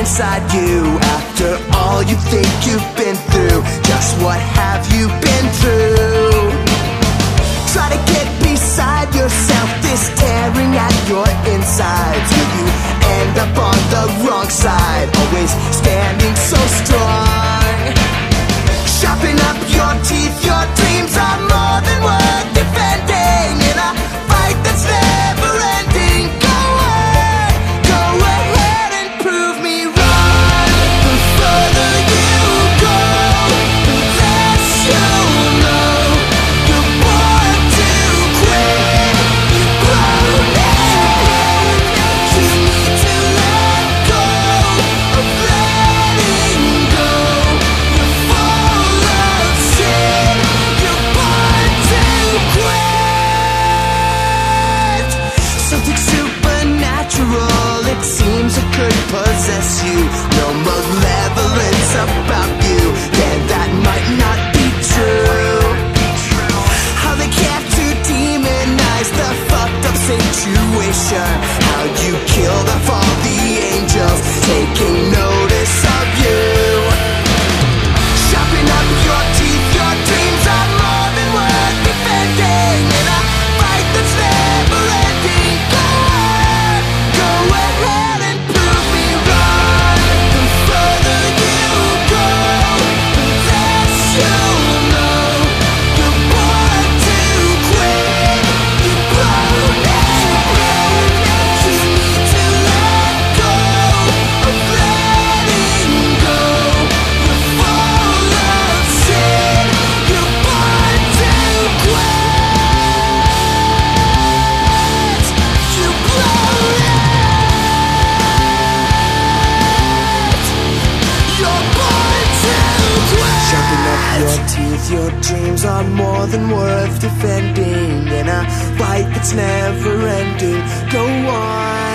inside you After all you think you've been through Just what have you been through? Try to get beside yourself This tearing at your insides Will you end up on the wrong side? Always stand situation How you killed off all the angels Taking Your dreams are more than worth defending In a fight that's never ending. Go on.